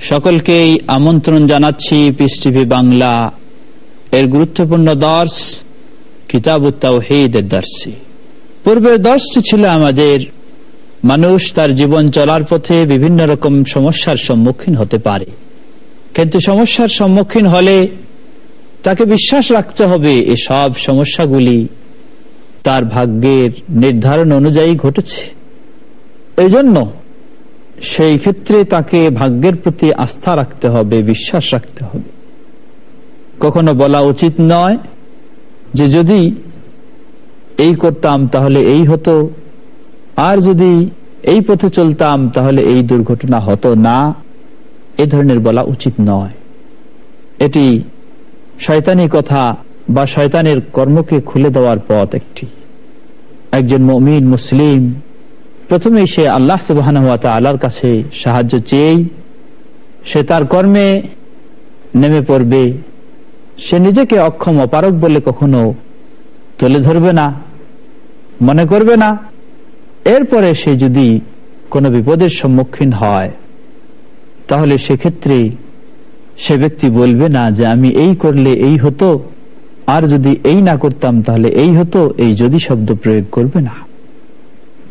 সকলকেই আমন্ত্রণ জানাচ্ছি পিস টিভি বাংলা। এর গুরুত্বপূর্ণ দর্শ কিতাব তাওহিদের দর্শে পূর্বের দর্শটি ছিল আমাদের মানুষ তার জীবন চলার পথে বিভিন্ন রকম সমস্যার সম্মুখীন হতে পারে। কিন্তু সমস্যার সম্মুখীন হলে তাকে বিশ্বাস রাখতে হবে এসব সমস্যাগুলি তার ভাগ্যের নির্ধারণ অনুযায়ী ঘটেছে। এই জন্য সেই ক্ষেত্রে তাকে ভাগ্যের প্রতি আস্থা রাখতে হবে, বিশ্বাস রাখতে হবে। কখনো বলা উচিত নয় যে যদি এই করতাম তাহলে এই হতো, আর যদি এই পথে চলতাম তাহলে এই দুর্ঘটনা হতো না। এ ধরনের বলা উচিত নয়। এটি শয়তানি কথা বা শয়তানের কর্মকে খুলে দেওয়ার পথ একটি। একজন মমিন, মুসলিম প্রথমে সে আল্লাহ সুবাহ আল্লাহর কাছে সাহায্য চেয়েই সে তার কর্মে নেমে পড়বে। সে নিজেকে অক্ষম অপারক বলে কখনো তুলে ধরবে না, মনে করবে না। এরপরে সে যদি কোনো বিপদের সম্মুখীন হয়, তাহলে সেক্ষেত্রে সে ব্যক্তি বলবে না যে আমি এই করলে এই হতো, আর যদি এই না করতাম তাহলে এই হতো, এই যদি শব্দ প্রয়োগ করবে না।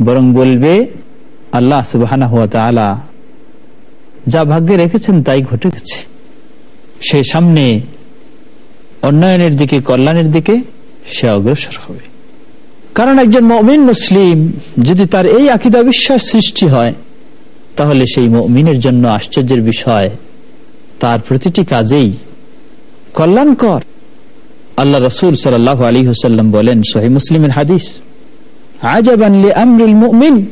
বরং বলবে, আল্লাহ সুবাহ যা ভাগ্যে রেখেছেন তাই ঘটে গেছে। সে সামনে উন্নয়নের দিকে, কল্যাণের দিকে সে অগ্রসর হবে। কারণ একজন মমিন মুসলিম যদি তার এই আকিদা বিশ্বাস সৃষ্টি হয়, তাহলে সেই মমিনের জন্য আশ্চর্যের বিষয়, তার প্রতিটি কাজেই কল্যাণকর। আল্লাহ রসুল সাল্লাহ আলী হুসাল্লাম বলেন সোহে মুসলিমের হাদিস আজাবানলি আমরুল মুমিন।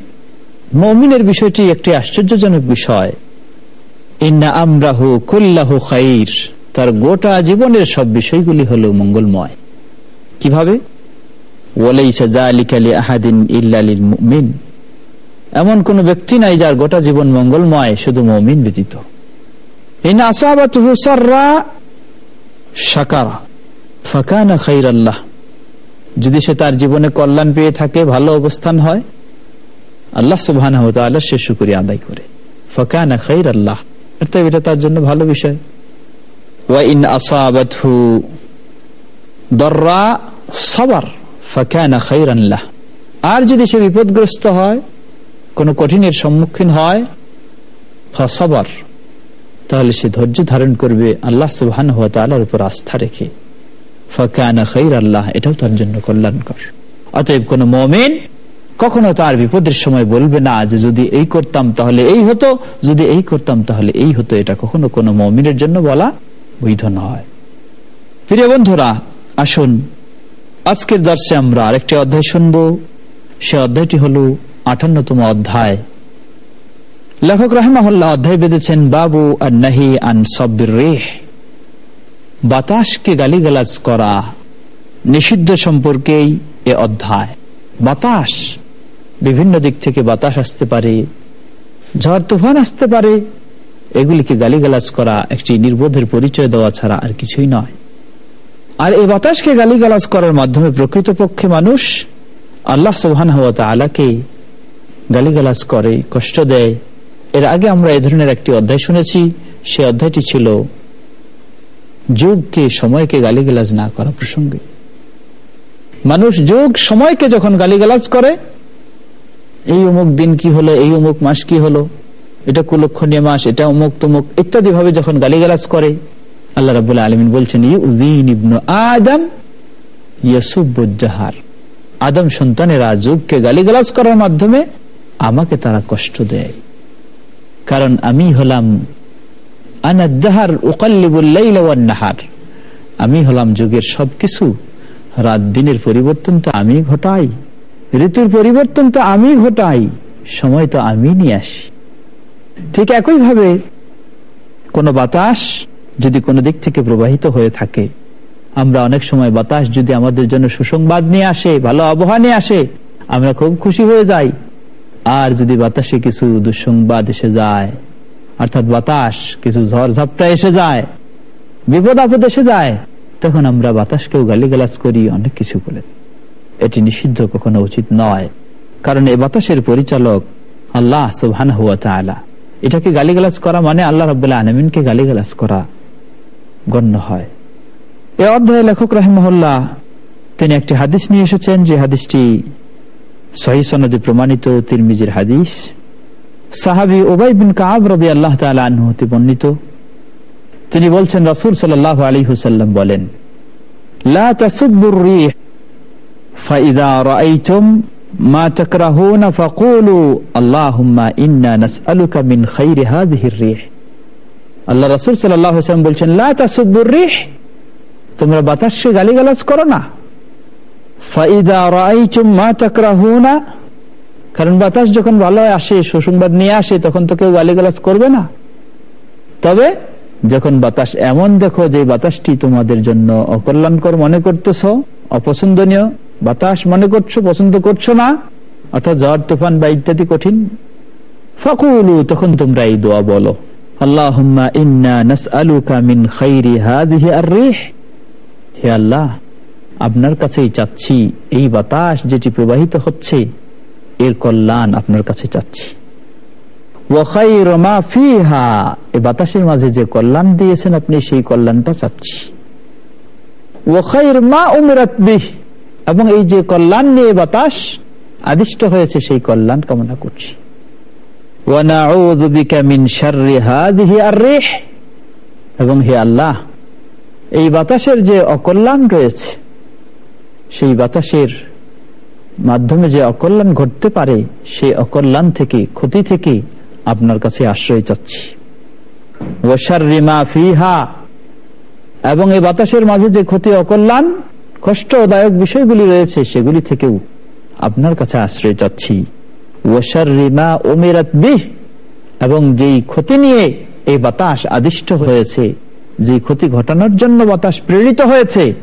মমিনের বিষয়টি একটি আশ্চর্যজনক বিষয়। ইন্না আমরাহু কুল্লাহু খাইর। তার গোটা জীবনের সব বিষয়গুলি হলো মঙ্গলময়। কীভাবে? এমন কোন ব্যক্তি নাই যার গোটা জীবন মঙ্গলময়, শুধু মমিন ব্যতীত। যদি সে তার জীবনে কল্যাণ পেয়ে থাকে, ভালো অবস্থান হয়, আল্লাহ সুবাহ সে শুকুরি আদায় করে। ফকানা খাইর আল্লাহ এটা তার জন্য ভালো বিষয়। ওয়াইন আসাবাতহু দররা সবার, ফাকানা খাইরানলাহ আর যদি সে বিপদগ্রস্ত হয়, কোন কঠিনের সম্মুখীন হয়, ফসবার, তাহলে সে ধৈর্য ধারণ করবে আল্লাহ সুবহান হওয়া তালার উপর আস্থা রেখে। আল্লাহ এটাও তার জন্য কল্যাণকর। অতএব কোন মমেন কখনো তার বিপদের সময় বলবে না যে যদি এই করতাম তাহলে এই হতো, যদি এই করতাম তাহলে এই হতো। এটা কখনো কোনো মমিনের জন্য বলা বৈধ নয়। প্রিয় বন্ধুরা, আসুন, আজকের দর্শে আমরা আরেকটি অধ্যায় শুনব। সে অধ্যায়টি হল আটান্নতম অধ্যায়। লেখক রাহমাহুল্লাহ অধ্যায় বেঁধেছেন, বাবু আর নাহি আন সব্বির রেহ। বাতাসকে গালিগালাজ করা নিষিদ্ধ সম্পর্কেই এ অধ্যায়। বাতাস, বিভিন্ন দিক থেকে বাতাস আসতে পারে, ঝড় তুফান আসতে পারে, এগুলিকে গালিগালাজ করা একটি নির্বোধের পরিচয় দেওয়া ছাড়া আর কিছুই নয়। আর এই বাতাসকে গালিগালাজ করার মাধ্যমে প্রকৃতপক্ষে মানুষ আল্লাহ সোহান সুবহান আলাকে গালিগালাজ করে, কষ্ট দেয়। এর আগে আমরা এ ধরনের একটি অধ্যায় শুনেছি, সে অধ্যায়টি ছিল যুগকে, সময়কে গালিগালাজ না করা প্রসঙ্গে। মানুষ যুগ, সময়কে যখন গালিগালাজ করে, এই অমুক দিন কি হলো, এই অমুক মাস কি হলো, এটা কুলক্ষণীয় মাস, এটা অমুক তমুক ইত্যাদি ভাবে যখন গালিগালাজ করে, আল্লাহ রাবুল আলমিন বলছেন আদম ইয়াসুবুজাহার আদম সন্তানেরা যুগকে গালিগালাজ করার মাধ্যমে আমাকে তারা কষ্ট দেয়। কারণ আমি হলাম আমি হলাম যুগের সবকিছু। রাত দিনের পরিবর্তন তো আমি ঘটাই। ঋতুর পরিবর্তন তো আমি ঘটাই। সময় তো আমি নিয়ে আসি। ঠিক একই ভাবে কোনো বাতাস যদি কোনো দিক থেকে প্রবাহিত হয়ে থাকে, আমরা অনেক সময় বাতাস যদি আমাদের জন্য সুসংবাদ নিয়ে আসে, ভালো আবহাওয়া নিয়ে আসে, আমরা খুব খুশি হয়ে যাই। আর যদি বাতাসে কিছু দুঃসংবাদ এসে যায় অর্থাৎ বাতাস, কিছু ঝড় ঝাপটা এসে যায়, বিপদ আপদ এসে যায়, তখন আমরা বাতাসকেও গালিগালাজ করি, অনেক কিছু বলে। এটি নিষিদ্ধ কখনো উচিত নয়, কারণ এ বাতাসের পরিচালক আল্লাহ সুবহান হুয়া তালা এটাকে গালিগালাজ করা মানে আল্লাহ রবাহ আলমিনকে গালিগালাজ করা গণ্য হয়। এ অধ্যায়ে লেখক রাহিমহল্লা তিনি একটি হাদিস নিয়ে এসেছেন, যে হাদিসটি সহি সনদে প্রমাণিত তিরমিজির হাদিস। সাহাবি ওবাই বিন কাব রবি আল্লাহ হতে বর্ণিত তিনি বলছেন রসুল সাল্লাহ আলী হুসাল্লাম বলেন লা তাসুব্বুর রিহ فإذا رأيتم ما تكرهون فقولوا اللهم إنا نسألك من خير هذه الريح আল্লাহ রসুল সাল্লাম বলছেন লা তাসুব্বুর রিহ তোমরা বাতাসে গালিগালাজ করো না ফাইদা রাইচুম মা তাকরাহুনা কারণ বাতাস যখন ভালো আসে, সুসংবাদ নিয়ে আসে, তখন তো কেউ গালিগালাজ করবে না। তবে যখন বাতাস এমন দেখো যে বাতাসটি তোমাদের জন্য অকল্যাণকর মনে করতেছ, অপছন্দনীয়, বাতাস মনে করছ, পছন্দ করছ না, অর্থাৎ ঝড়, তুফান বা ইত্যাদি কঠিন, ফকুলু, তখন তোমরা এই দোয়া বলো। আর-রিহ। হে আল্লাহ, আপনার কাছেই চাচ্ছি এই বাতাস যেটি প্রবাহিত হচ্ছে। এর কল্যাণ আপনার কাছে চাচ্ছি। বাতাসের মাঝে যে কল্যাণ দিয়েছেন আপনি, সেই কল্যাণটা চাচ্ছি। এবং এই যে কল্যাণ নিয়ে বাতাস আদিষ্ট হয়েছে, সেই কল্যাণ কামনা করছি। এবং হে আল্লাহ, এই বাতাসের যে অকল্যাণ রয়েছে, সেই বাতাসের মাধ্যমে যে অকল্যাণ ঘটতে পারে, সেই অকল্যাণ থেকে, ক্ষতি থেকে আপনার কাছে আশ্রয় চাচ্ছি। এবং এই বাতাসের মাঝে যে ক্ষতি, অকল্যাণ, কষ্টদায়ক বিষয়গুলি রয়েছে, সেগুলি থেকেও আপনার কাছে আশ্রয় চাচ্ছি। ওয়াসার রিমা ওমেরাত বিহ, এবং যেই ক্ষতি নিয়ে এই বাতাস আদিষ্ট হয়েছে যে ক্ষতি ঘটানোর জন্য বাতাস প্রেরিত হয়েছে,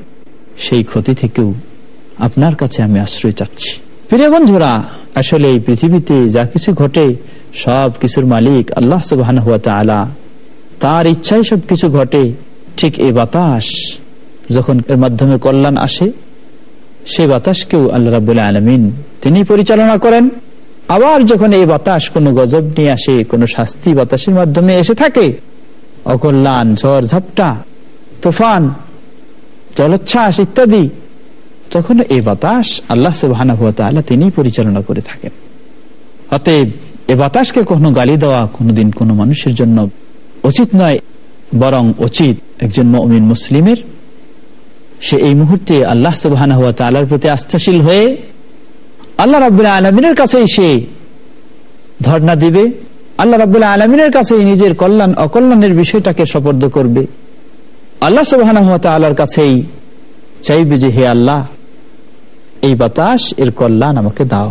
সেই ক্ষতি থেকেও আপনার কাছে আমি আশ্রয় চাচ্ছি। প্রিয় বন্ধুরা, আসলে এই পৃথিবীতে যা কিছু ঘটে, সব কিছুর মালিক আল্লাহ সুবাহ তার ইচ্ছাই সব কিছু ঘটে, ঠিক এই বাতাস। যখন এর মাধ্যমে কল্যাণ আসে সেই বাতাসকেও আল্লাহ রাবুল্লাহ আলমিন তিনি পরিচালনা করেন। আবার যখন এই বাতাস কোনো গজব নিয়ে আসে, কোনো শাস্তি বাতাসের মাধ্যমে এসে থাকে, অকল্যাণ, ঝড়, ঝাপটা, তুফান, জলোচ্ছ্বাস ইত্যাদি তখন এই বাতাস আল্লাহ সুবাহ তিনি পরিচালনা করে থাকেন। অতএব এ বাতাসকে কখনো গালি দেওয়া কোনোদিন কোনো মানুষের জন্য উচিত নয়, বরং উচিত একজন মমিন মুসলিমের। সে এই মুহূর্তে আল্লাহ সুবাহ প্রতি আস্থাশীল হয়ে আল্লাহ রাবুল্লাহ আলমিনের কাছেই সে ধর্ণা দিবে, আল্লাহ রাবুল্লাহ আলমিনের কাছেই নিজের কল্যাণ, অকল্যাণের বিষয়টাকে সপর্দ করবে। আল্লাহ সুবাহ কাছেই চাইবে যে হে আল্লাহ এই বাতাস, এর কল্যাণ আমাকে দাও।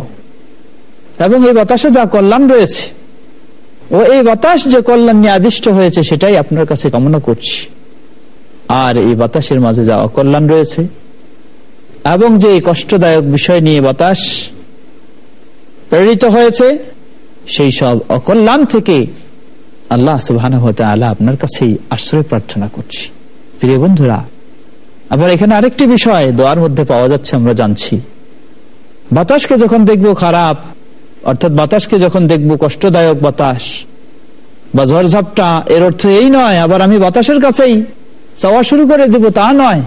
এবং এই বাতাসে যা কল্যাণ রয়েছে, ও এই বাতাস যে কল্যাণ নিয়ে আদিষ্ট হয়েছে, সেটাই আপনার কাছে কামনা করছি। আর এই বাতাসের মাঝে যা অকল্যাণ রয়েছে, এবং যে কষ্টদায়ক বিষয় নিয়ে বাতাস প্রেরিত হয়েছে, সেই সব অকল্যাণ থেকে আল্লাহ সুবাহ আপনার কাছেই আশ্রয় প্রার্থনা করছি। প্রিয় বন্ধুরা আবার এখানে আরেকটি বিষয় দোয়ার মধ্যে পাওয়া যাচ্ছে, আমরা জানছি। বাতাসকে যখন দেখব খারাপ, অর্থাৎ বাতাসকে যখন দেখব কষ্টদায়ক বাতাস, বা ঝড়ঝাপটা, এর অর্থ এই নয়, আবার আমি বাতাসের কাছেই চাওয়া শুরু করে দেব, তা নয়।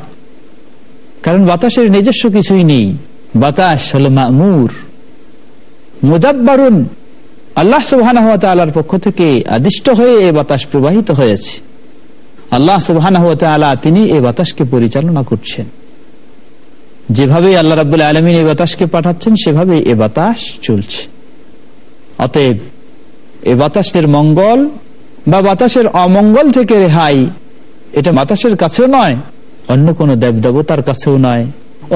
কারণ বাতাসের নিজস্ব কিছুই নেই। বাতাস হলো মামুর, মুদাব্বারুন। আল্লাহ সুবাহ পক্ষ থেকে আদিষ্ট হয়ে এ বাতাস প্রবাহিত হয়েছে। আল্লাহ সুবাহ তিনি এ বাতাসকে পরিচালনা করছেন। যেভাবে আল্লাহ রাবুল আলমিন এই বাতাসকে পাঠাচ্ছেন সেভাবে এ বাতাস চলছে। অতএব এ বাতাসের মঙ্গল বা বাতাসের অমঙ্গল থেকে রেহাই এটা বাতাসের কাছেও নয়, অন্য কোন দেব দেবতার কাছেও নয়,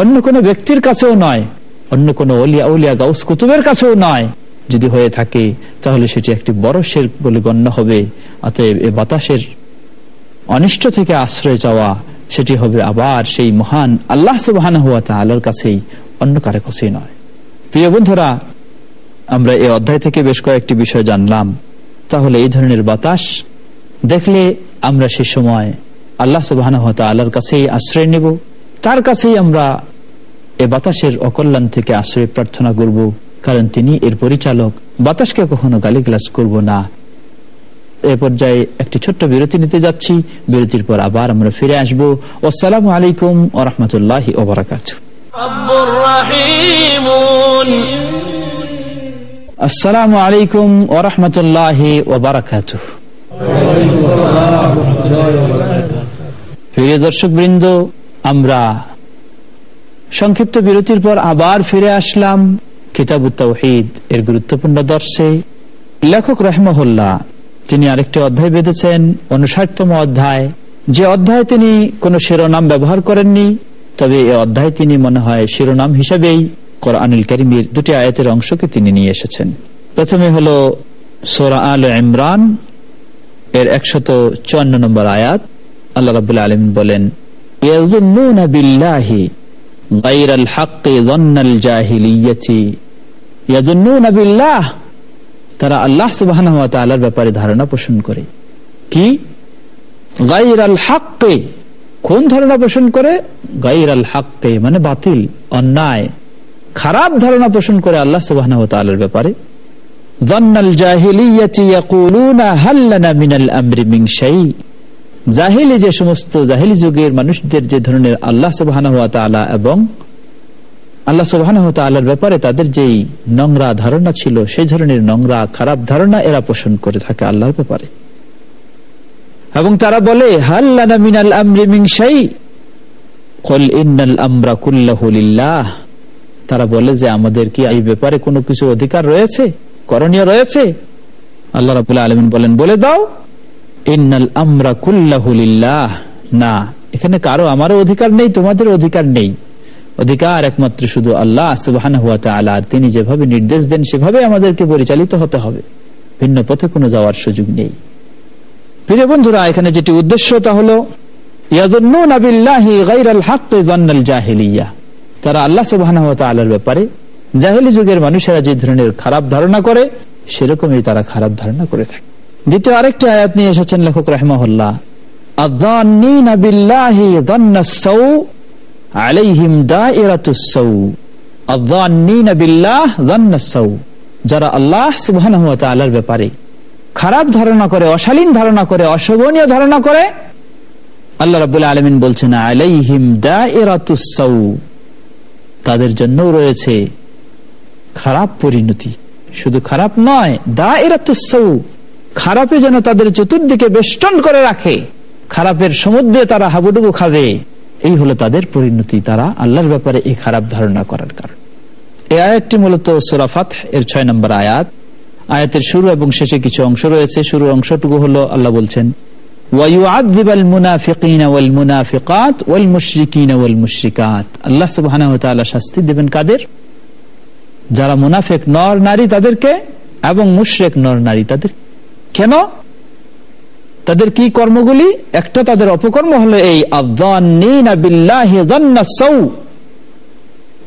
অন্য কোন ব্যক্তির কাছেও নয়, অন্য কোন অলিয়া উলিয়া গাউস কুতুবের কাছেও নয়। যদি হয়ে থাকে, তাহলে সেটি একটি বড় শের বলে গণ্য হবে। অতএব এ বাতাসের অনিষ্ট থেকে আশ্রয় চাওয়া, সেটি হবে আবার সেই মহান আল্লাহ সুবাহান তালার কাছেই অন্য কারও কাছেই নয়। প্রিয় বন্ধুরা, আমরা এই অধ্যায় থেকে বেশ কয়েকটি বিষয় জানলাম। তাহলে এই ধরনের বাতাস দেখলে আমরা সে সময় আল্লাহ সুবাহ আল্লাহর কাছেই আশ্রয় নেব। তার কাছেই আমরা এ বাতাসের অকল্যাণ থেকে আশ্রয় প্রার্থনা করব, কারণ তিনি এর পরিচালক। বাতাসকে কখনো গালিগ্লাস করব না। এ পর্যায়ে একটি ছোট্ট বিরতি নিতে যাচ্ছি। বিরতির পর আবার আমরা ফিরে আসব। আসসালাম আলাইকুম ও রহমতুল্লাহ ওবরাকাত আসসালামু আলাইকুম ও রহমতুল্লাহ ওবরাকাত প্রিয় দর্শক বৃন্দ আমরা সংক্ষিপ্ত বিরতির পর আবার ফিরে আসলাম। কিতাব তৌহিদ এর গুরুত্বপূর্ণ দর্শে। লেখক রহমহল্লা তিনি আরেকটি অধ্যায় বেঁধেছেন অনুষাটতম অধ্যায়। যে অধ্যায় তিনি কোন শিরোনাম ব্যবহার করেননি, তবে এ অধ্যায় তিনি মনে হয় শিরোনাম হিসাবেই কোরআনুল করিমের দুটি আয়াতের অংশকে তিনি নিয়ে এসেছেন। প্রথমে হল সোরা আল ইমরান, এর একশত চুয়ান্ন নম্বর আয়াত। আল্লাহ রাবুল আলম বলেন বিল্লাহি গাইর আল হাক্কি জন্নাল জাহিলিয়াতি। তারা আল্লাহ সুবাহ ব্যাপারে ধারণা পোষণ করে। কি? গাইর আল হাক্কে। কোন ধারণা পোষণ করে? গাইর আল হাক্কে মানে বাতিল, অন্যায়। খারাপ ধারণা পোষণ করে আল্লাহ সুবাহ ব্যাপারে। যে সমস্ত জাহিলি যুগের মানুষদের যে ধরনের আল্লাহ সুবাহ এবং আল্লাহ সুবাহর ব্যাপারে তাদের যেই নোংরা ধারণা ছিল, সেই ধরনের নোংরা, খারাপ ধারণা এরা পোষণ করে থাকে আল্লাহর ব্যাপারে। এবং তারা বলে তারা বলে যে, আমাদের কি এই ব্যাপারে কোনো কিছু অধিকার রয়েছে? করণীয় রয়েছে? আল্লাহ রাবুল্লাহ আলমিন বলেন, বলে দাও, ইন্নাল আমরা কুল্লাহুলিল্লাহ না, এখানে কারও আমারও অধিকার নেই তোমাদের অধিকার নেই। অধিকার একমাত্র শুধু আল্লাহ সুবাহান হুয়া তিনি যেভাবে নির্দেশ দেন সেভাবে আমাদেরকে পরিচালিত হতে হবে। ভিন্ন পথে কোনো যাওয়ার সুযোগ নেই। প্রিয় বন্ধুরা, এখানে যেটি উদ্দেশ্য তা হল আল্লাহ মানুষেরা যে ধরনের খারাপ ধারণা করে, সেরকমই তারা খারাপ ধারণা করে দ্বিতীয় আরেকটি আয়াত এসেছেন লেখক আলাইহিম যারা আল্লাহ সুবহানাহু ব্যাপারে খারাপ ধারণা করে, অশালীন ধারণা করে, অশোভনীয় ধারণা করে, আল্লাহ রাবুল্লাহ আলমিন বলছেন, আলাইহিম দায়রাতুসাউ তাদের জন্য রয়েছে খারাপ পরিণতি। শুধু খারাপ নয় দা এরাতুসাউ খারাপে যেন তাদের চতুর্দিকে বেষ্টন করে রাখে। খারাপের সমুদ্রে তারা হাবুডুবু খাবে। এই হলো তাদের পরিণতি। তারা আল্লাহর ব্যাপারে এই খারাপ ধারণা করার কারণ। এই আয়াতটি মূলত সুরাফাত এর ছয় নম্বর আয়াত। আয়াতের শুরু এবং শেষে কিছু অংশ রয়েছে। শুরুর অংশটুকু হলো আল্লাহ বলছেন যারা মুনাফেক নর নারী তাদেরকে এবং মুশরেক নর নারী তাদের। কেন? তাদের কি কর্মগুলি? একটা তাদের অপকর্ম হলো এই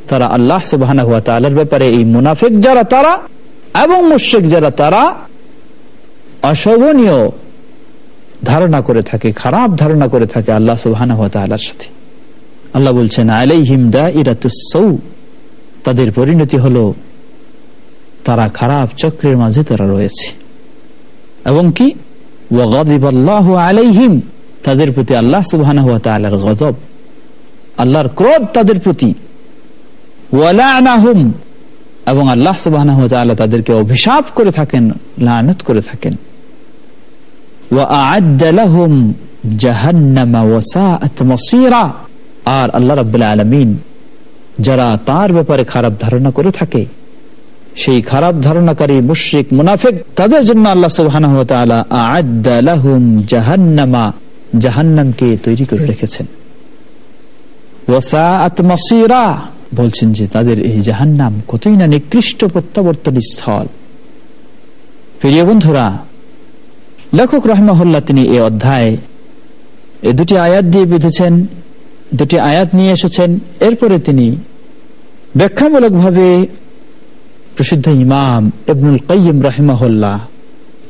তারা আল্লাহ ব্যাপারে এই মুনাফিক যারা তারা এবং মুশ্রিক যারা তারা অশোভনীয় ধারণা করে থাকে, খারাপ ধারণা করে থাকে আল্লাহ সুবাহ সাথে। আল্লাহ বলছেন, আলাইহিম দা ইরাতুসৌ তাদের পরিণতি হলো তারা খারাপ চক্রের মাঝে তারা রয়েছে। এবং কি? আলাইহিম, তাদের প্রতি আল্লাহ সুবাহ গজব। আল্লাহর ক্রোধ তাদের প্রতি। এবং আল্লাহ সুবাহ তাদেরকে অভিশাপ করে থাকেন, লানত করে থাকেন। আর আল্লাহ রাবুল্লাহ যারা তার ব্যাপারে খারাপ ধারণা করে থাকে সেই খারাপ ধারণাকারী মুশ্রিক মুনাফিক, তাদের জন্য আল্লাহ সুবাহ জাহান্নামা, জাহান্নামকে তৈরি করে রেখেছেন। বলছেন যে তাদের এই জাহান্নাম কতই না নিকৃষ্ট প্রত্যাবর্তন স্থল। প্রিয় বন্ধুরা, লেখক রহমহল্লা তিনি এই অধ্যায় এই দুটি আয়াত দিয়ে বেঁধেছেন, দুটি আয়াত নিয়ে এসেছেন, এরপরে তিনি ব্যাখ্যামূলকভাবে প্রসিদ্ধ ইমাম ইবনুল কাইম রাহিমাহুল্লাহ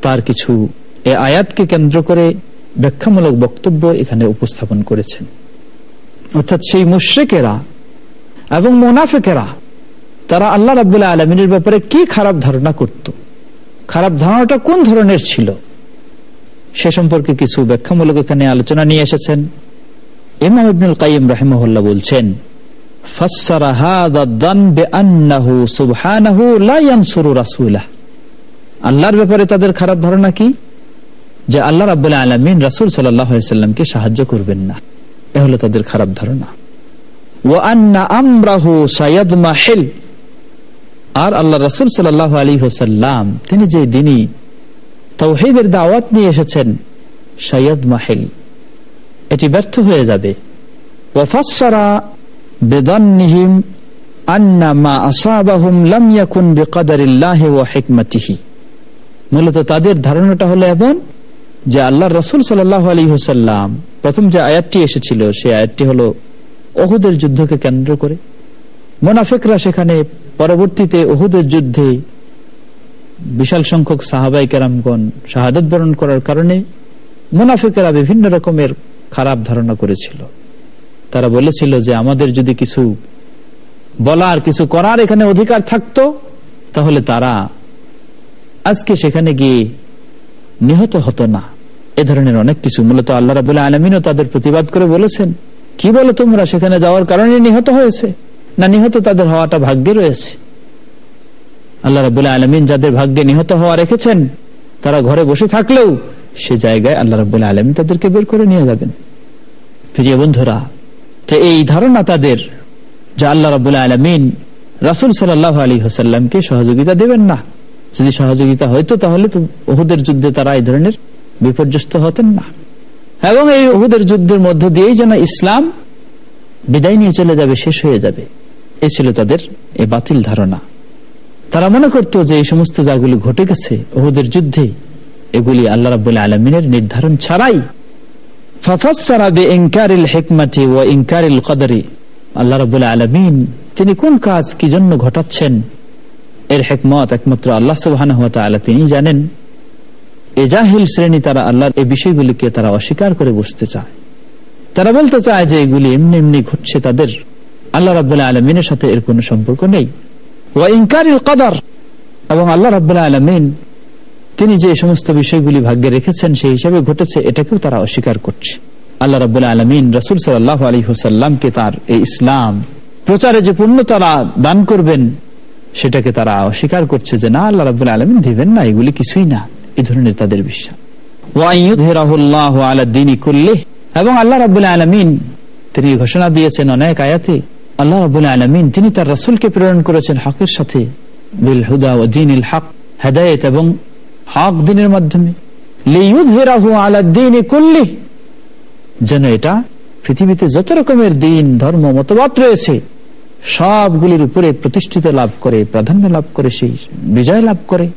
তার কিছু এ আয়াতকে কেন্দ্র করে ব্যাখ্যামূলক বক্তব্য এখানে উপস্থাপন করেছেন। অর্থাৎ সেই মুশ্রিকেরা এবং মোনাফেকেরা, তারা আল্লাহ রাবুল্লাহ আলমিনের ব্যাপারে কি খারাপ ধারণা করত? খারাপ ধারণাটা কোন ধরনের ছিল? সে সম্পর্কে কিছু ব্যাখ্যামূলক এখানে আলোচনা নিয়ে এসেছেন। ইমাম ইবনুল কাইম রাহিমহল্লা বলছেন আল্লাহর ব্যাপারে তাদের খারাপ ধারণা কি? যে আল্লাহ রাবুল্লাহ আলমিন সাহায্য করবেন না। এ হলো তাদের খারাপ ধারণা। সাইয়াদ আর আল্লাহ রসুল সাল্লাহ আলী হোসাল্লাম তিনি যে দিনই তৌহিদের দাওয়াত নিয়ে এসেছেন সৈয়দ মাহিল এটি ব্যর্থ হয়ে যাবে। ওয়াফাসারা বেদান্নিহিম আন্না মা আসাবাহুম লাম ইয়াকুন বিকাদারিল্লাহি ওয়া হিকমাতিহি। মূলত তাদের ধারণাটা হলো এমন যে আল্লাহ রসুল সাল্লাহ আলী হোসাল্লাম প্রথম যে আয়াতটি এসেছিল, সেই আয়াতটি হলো অহুদের যুদ্ধকে কেন্দ্র করে। মোনাফেকরা সেখানে পরবর্তীতে ওহুদের যুদ্ধে বিশাল সংখ্যক সাহাবাই কেরামগণ শাহাদত বরণ করার কারণে মুনাফিকেরা বিভিন্ন রকমের খারাপ ধারণা করেছিল। তারা বলেছিল যে আমাদের যদি কিছু বলার, কিছু করার এখানে অধিকার থাকত, তাহলে তারা আজকে সেখানে গিয়ে নিহত হতো না। এ ধরনের অনেক কিছু। মূলত আল্লাহ রাবুল্লাহ আলমিনও তাদের প্রতিবাদ করে বলেছেন, কি বলো তোমরা, সেখানে যাওয়ার কারণে নিহত হয়েছে? না, নিহত তাদের হওয়াটা ভাগ্যে রয়েছে। আল্লাহ রাবুল্লাহ আলমিন যাদের ভাগ্যে নিহত হওয়া রেখেছেন, তারা ঘরে বসে থাকলেও সে জায়গায় আল্লাহ রাবুল্লাহ আলমিন তাদেরকে বের করে নিয়ে যাবেন। প্রিয় বন্ধুরা যে এই ধারণা তাদের যে আল্লাহ রাবুল্লাহ আলমিন রাসুল সাল্লাহ আলী হোসাল্লামকে সহযোগিতা দেবেন না। যদি সহযোগিতা হইতো তাহলে তো ওহুদের যুদ্ধে তারা এই ধরনের বিপর্যস্ত হতেন না। এবং এই ওহুদের যুদ্ধের মধ্য দিয়েই যেন ইসলাম বিদায় নিয়ে চলে যাবে, শেষ হয়ে যাবে। এ ছিল তাদের এ বাতিল ধারণা। তারা মনে করত যে এই সমস্ত যাগুলি ঘটে গেছে ওহুদের যুদ্ধে এগুলি আল্লাহ রাবুল আলমিনের নির্ধারণ ছাড়াই তিনি কোন কাজ কি জন্য ঘটাচ্ছেন? এর হেকমত একমাত্র আল্লাহ সুবাহ তিনি জানেন। এজাহিল শ্রেণি তারা আল্লাহর এই বিষয়গুলিকে তারা অস্বীকার করে বসতে চায়। তারা বলতে চায় যে এগুলি এমনি এমনি ঘটছে তাদের। আল্লাহ রাবুল্লাহ আলমিনের সাথে এর কোন সম্পর্ক নেই। কাদার। এবং আল্লাহ রাবুল্লাহ আলমিন তিনি যে সমস্ত বিষয়গুলি ভাগ্যে রেখেছেন, সেই হিসাবে ঘটেছে, এটাকেও তারা অস্বীকার করছে। আল্লাহ রাবুল্লাহ আলমিন রসুল সাল্লাহ আলী হুসাল্লামকে তার এই ইসলাম প্রচারে যে পূর্ণ তারা দান করবেন, সেটাকে তারা অস্বীকার করছে যে, না, আল্লাহ রাবুল্লাহ আলমিন দিবেন না, এগুলি কিছুই না। এই ধরনের তাদের বিশ্বাস। এবং আল্লাহ রাবুল্লাহ আলমিন, তিনি ঘোষণা দিয়েছেন অনেক আয়াতে, আল্লাহ রাবুল আলমিন, তিনি তার রাসুলকে প্রেরণ করেছেন হকের সাথে হুদা ও দিন হক, হেদায়ত এবং হক দিনের মাধ্যমে। যেন এটা পৃথিবীতে যত রকমের দিন ধর্ম, মতবাদ রয়েছে, সবগুলির উপরে প্রতিষ্ঠিত লাভ করে, প্রাধান্য লাভ করে, সেই বিজয় লাভ করে।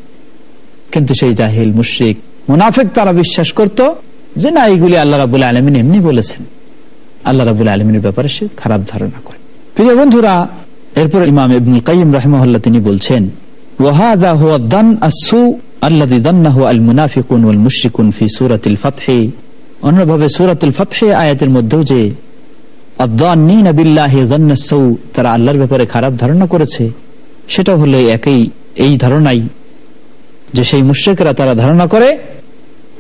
কিন্তু সেই জাহিল, মুশ্রিক, মুনাফেক তারা বিশ্বাস করত যে না, এইগুলি আল্লাহ রাবুল আলমিন এমনি বলেছেন। আল্লাহ রাবুল আলমিনের ব্যাপারে সে খারাপ ধারণা করে। প্রিয় বন্ধুরা, এরপর ইমাম ইবনুল কাইম রাহমহল্লা তিনি বলছেন ওয়াহাদা হুয়া দান আসু আল্লাদি আল মুনাফিকুন মুশরিকুন ফি অন্যভাবে আয়াতের মধ্যেও যে বিল্লাহি তারা আল্লাহর ব্যাপারে খারাপ ধারণা করেছে সেটা একই, এই ধারণাই। যে সেই তারা ধারণা করে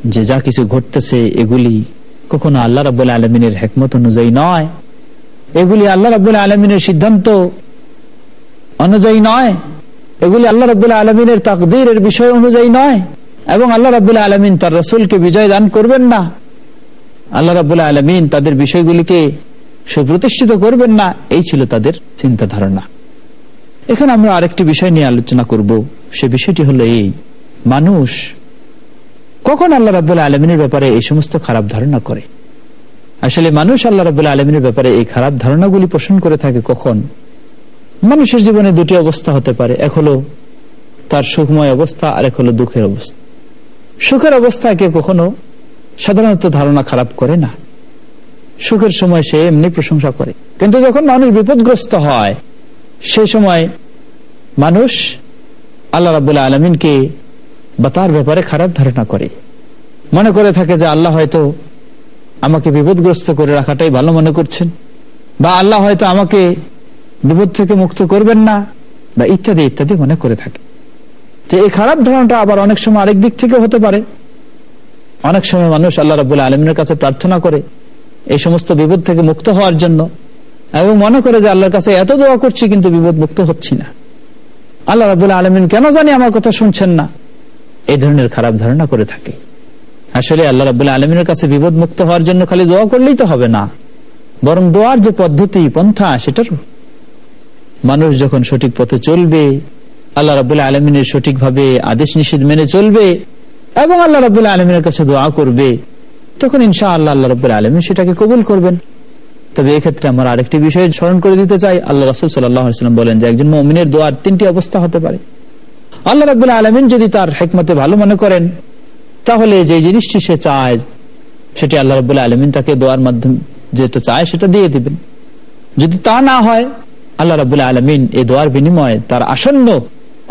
যে যা কিছু ঘটতেছে এগুলি কখনো আল্লাহ রাবুল আলমিনের হেকমত অনুযায়ী নয়। এগুলি আল্লাহ রাবুল আলমিনের সিদ্ধান্ত অনুযায়ী নয়। এগুলি আল্লাহ রাবুল্লাহ আলমিনের তাকদিরের বিষয় অনুযায়ী নয়। এবং আল্লাহ রাবুল্লাহ আলমিন তার রসুলকে বিজয় দান করবেন না। আল্লাহ রাবুল্লাহ আলমিন তাদের বিষয়গুলিকে সুপ্রতিষ্ঠিত করবেন না। এই ছিল তাদের চিন্তা ধারণা এখানে আমরা আরেকটি বিষয় নিয়ে আলোচনা করব। সে বিষয়টি হলো এই, মানুষ কখন আল্লাহ রাবুল্লাহ আলমিনের ব্যাপারে এই সমস্ত খারাপ ধারণা করে? আসলে মানুষ আল্লাহ রাবুল্লাহ আলমিনের ব্যাপারে এই খারাপ ধারণাগুলি পোষণ করে থাকে কখন? মানুষের জীবনে দুটি অবস্থা হতে পারে, এক হলো তার সুখময় অবস্থা আর এক হলো দুঃখের অবস্থা। সুখের অবস্থাকে কখনো সাধারণত ধারণা খারাপ করে না। সুখের সময় সে এমনি প্রশংসা করে। কিন্তু যখন মানুষ বিপদগ্রস্ত হয় সেই সময় মানুষ আল্লাহ রাবুল্লাহ আলমিনকে বা তার ব্যাপারে খারাপ ধারণা করে। মনে করে থাকে যে আল্লাহ হয়তো আমাকে বিপদগ্রস্ত করে রাখাটাই ভালো মনে করছেন, বা আল্লাহ হয়তো আমাকে বিপদ থেকে মুক্ত করবেন না বা ইত্যাদি ইত্যাদি মনে করে থাকে। তো এই খারাপ ধারণাটা আবার অনেক সময় আরেক দিক থেকে হতে পারে। অনেক সময় মানুষ আল্লাহ রাবুল্লাহ আলমিনের কাছে প্রার্থনা করে এই সমস্ত বিপদ থেকে মুক্ত হওয়ার জন্য এবং মনে করে যে আল্লাহর কাছে এত দোয়া করছি কিন্তু বিপদ মুক্ত হচ্ছি না। আল্লাহ রাবুল্লাহ আলমিন কেন জানি আমার কথা শুনছেন না। এই ধরনের খারাপ ধারণা করে থাকে। আসলে আল্লাহ রাবুল্লাহ আলমিনের কাছে বিপদ মুক্ত হওয়ার জন্য খালি দোয়া করলেই তো হবে না। বরং দোয়ার যে পদ্ধতি, পন্থা সেটার মানুষ যখন সঠিক পথে চলবে, আল্লাহ রাবুল্লাহ আলমিনের সঠিকভাবে আদেশ নিষেধ মেনে চলবে এবং আল্লাহ রাবুল্লাহ আলমিনের কাছে দোয়া করবে, তখন ইনশা আল্লাহ আল্লাহ রাবুল্লাহ আলমিন সেটাকে কবুল করবেন। তবে এক্ষেত্রে আমরা আরেকটি বিষয় স্মরণ করে দিতে চাই। আল্লাহ রাসুল সাল্লাম বলেন যে একজন মমিনের দোয়ার তিনটি অবস্থা হতে পারে। আল্লাহ রাবুল্লাহ আলমিন যদি তার হেকমতে ভালো মনে করেন, তাহলে যে জিনিসটি সে চায়, সেটি আল্লাহ রাবুল্লাহ আলমিন তাকে দোয়ার মাধ্যমে, যেটা চায় সেটা দিয়ে দিবেন। যদি তা না হয় আল্লাহ রাবুল্লাহ আলমিন এই দোয়ার বিনিময়ে তার আসন্ন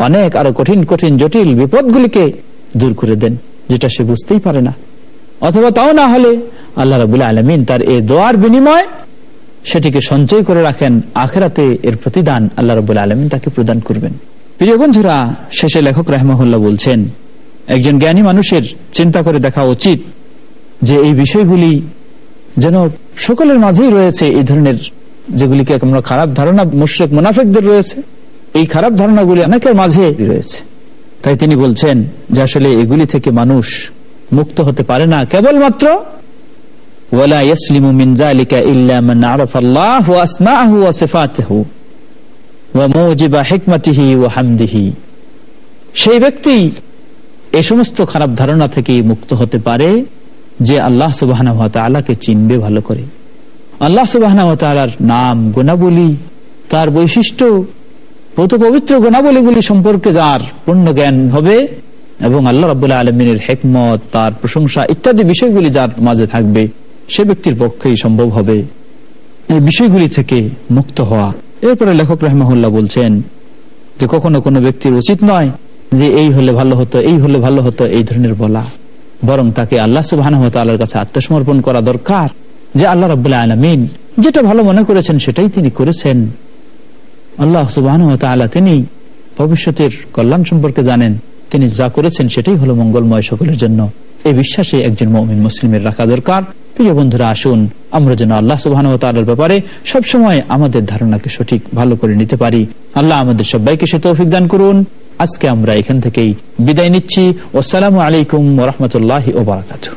অনেক আরও কঠিন কঠিন, জটিল বিপদগুলিকে দূর করে দেন, যেটা সে বুঝতেই পারে না। অথবা তাও না হলে আল্লাহ রাবুল্লাহ আলমিন তার এই দোয়ার বিনিময় সেটিকে সঞ্চয় করে রাখেন, আখেরাতে এর প্রতিদান আল্লাহ রবুল্লাহ আলমিন তাকে প্রদান করবেন। প্রিয় বন্ধুরা, শেষে লেখক রাহমাহুল্লাহ বলছেন, একজন জ্ঞানী মানুষের চিন্তা করে দেখা উচিত যে এই বিষয়গুলি যেন সকলের মাঝেই রয়েছে এই ধরনের যেগুলিকে আমরা খারাপ ধারণা, মুশ্রেক মুনাফেকদের রয়েছে। এই খারাপ ধারণাগুলি অনেকের মাঝে রয়েছে। তাই তিনি বলছেন যে আসলে এগুলি থেকে মানুষ মুক্ত হতে পারে না। কেবলমাত্র সেই ব্যক্তি এ সমস্ত খারাপ ধারণা থেকে মুক্ত হতে পারে যে আল্লাহ সুবহানাহু চিনবে ভালো করে। আল্লাহ সুবাহ নাম গুণাবলী, তার বৈশিষ্ট্য প্রত পবিত্র গুণাবলীগুলি সম্পর্কে যার পূর্ণ জ্ঞান হবে এবং আল্লাহ রাবুল্লাহ আলমিনের হেকমত, তার প্রশংসা ইত্যাদি বিষয়গুলি যার মাঝে থাকবে, সে ব্যক্তির পক্ষেই সম্ভব হবে। এই বিষয়গুলি থেকে মুক্ত হওয়া। এরপরে লেখক রহমাহুল্লাহ বলছেন যে কখনো কোনো ব্যক্তির উচিত নয় যে এই হলে ভালো হতো, এই হলে ভালো হতো, এই ধরনের বলা। বরং তাকে আল্লাহ সুবাহ কাছে আত্মসমর্পণ করা দরকার। যে আল্লাহ রবাহ আলমিন যেটা ভালো মনে করেছেন সেটাই তিনি করেছেন। আল্লাহ সুবাহ তিনি ভবিষ্যতের কল্যাণ সম্পর্কে জানেন। তিনি যা করেছেন সেটাই হলো মঙ্গলময় সকলের জন্য। এই বিশ্বাসে একজন মমিন মুসলিমের রাখা দরকার। প্রিয় বন্ধুরা, আসুন, আমরা যেন আল্লাহ সুবাহ ব্যাপারে সবসময় আমাদের ধারণাকে সঠিক, ভালো করে নিতে পারি। আল্লাহ আমাদের সবাইকে সে তৌফিক দান করুন। আজকে আমরা এখান থেকেই বিদায় নিচ্ছি। ওসালামু আলাইকুম ওরহমতুল্লাহ ওবরাকাতু